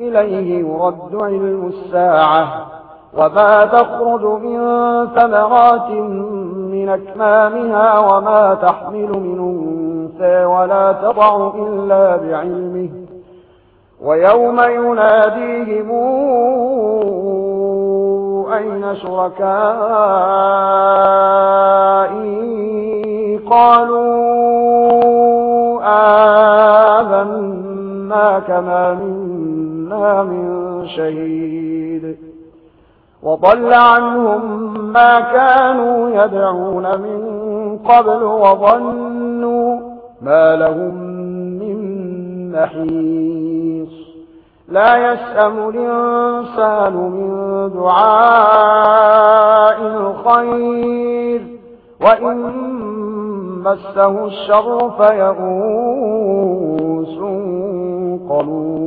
إليه يرد علم الساعة وما تخرج من ثمرات من أكمامها وما تحمل من أنسى ولا تضع إلا بعلمه ويوم يناديهم أين شركائي قالوا آمنا كما من عنا من شهيد وضل عنهم ما كانوا يدعون من قبل وظنوا ما لهم من محيص لا يسأم الإنسان من دعاء الخير وإن مسه الشر فيغوس قلوب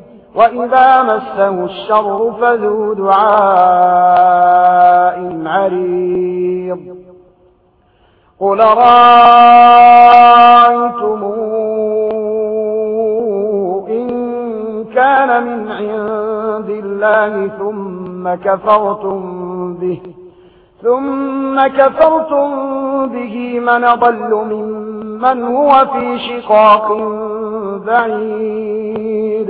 وَإِذَا مَسَّهُ الشَّرُّ فَذُو دُعَاءٍ عَرِيضٍ قُلْ رَأَيْتُمْ إِن كَانَ مِنْ عِندِ اللَّهِ ثُمَّ كَفَرْتُمْ بِهِ ثُمَّ كَفَرْتُمْ بِهِ مَنْ ضَلَّ مِمَّنْ هُوَ فِي شِقَاقٍ بَعِيدٍ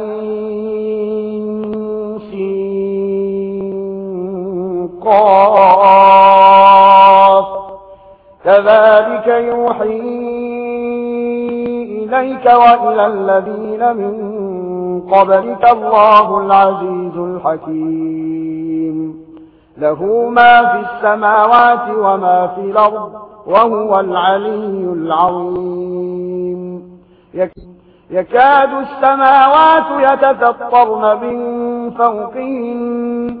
الصراط كذلك يوحي إليك وإلى الذين من قبلك الله العزيز الحكيم. له ما في السماوات وما في الأرض وهو العلي العظيم. يكاد السماوات يتفطرن من فوقهن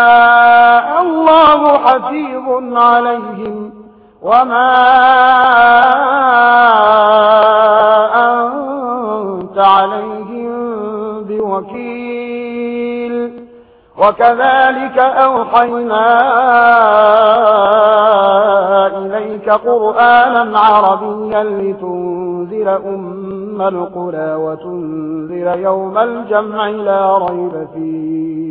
حفيظ عليهم وما أنت عليهم بوكيل. وكذلك أوحينا إليك قرآنا عربيا لتنذر أم القرى وتنذر يوم الجمع لا ريب فيه.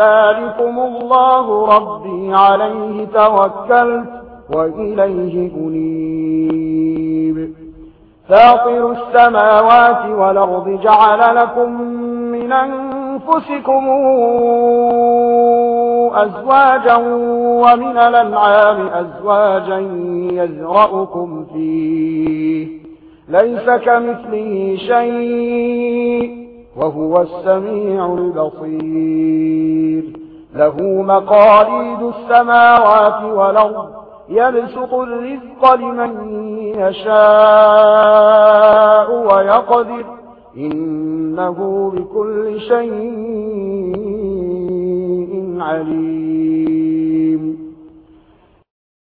ذلكم الله ربي عليه توكلت وإليه أنيب. فاطر السماوات والأرض جعل لكم من أنفسكم أزواجا ومن الأنعام أزواجا يزرأكم فيه. ليس كمثله شيء. وهو السميع البصير. له مقاليد السماوات والأرض يلسط الرزق لمن يشاء ويقدر. إنه بكل شيء عليم.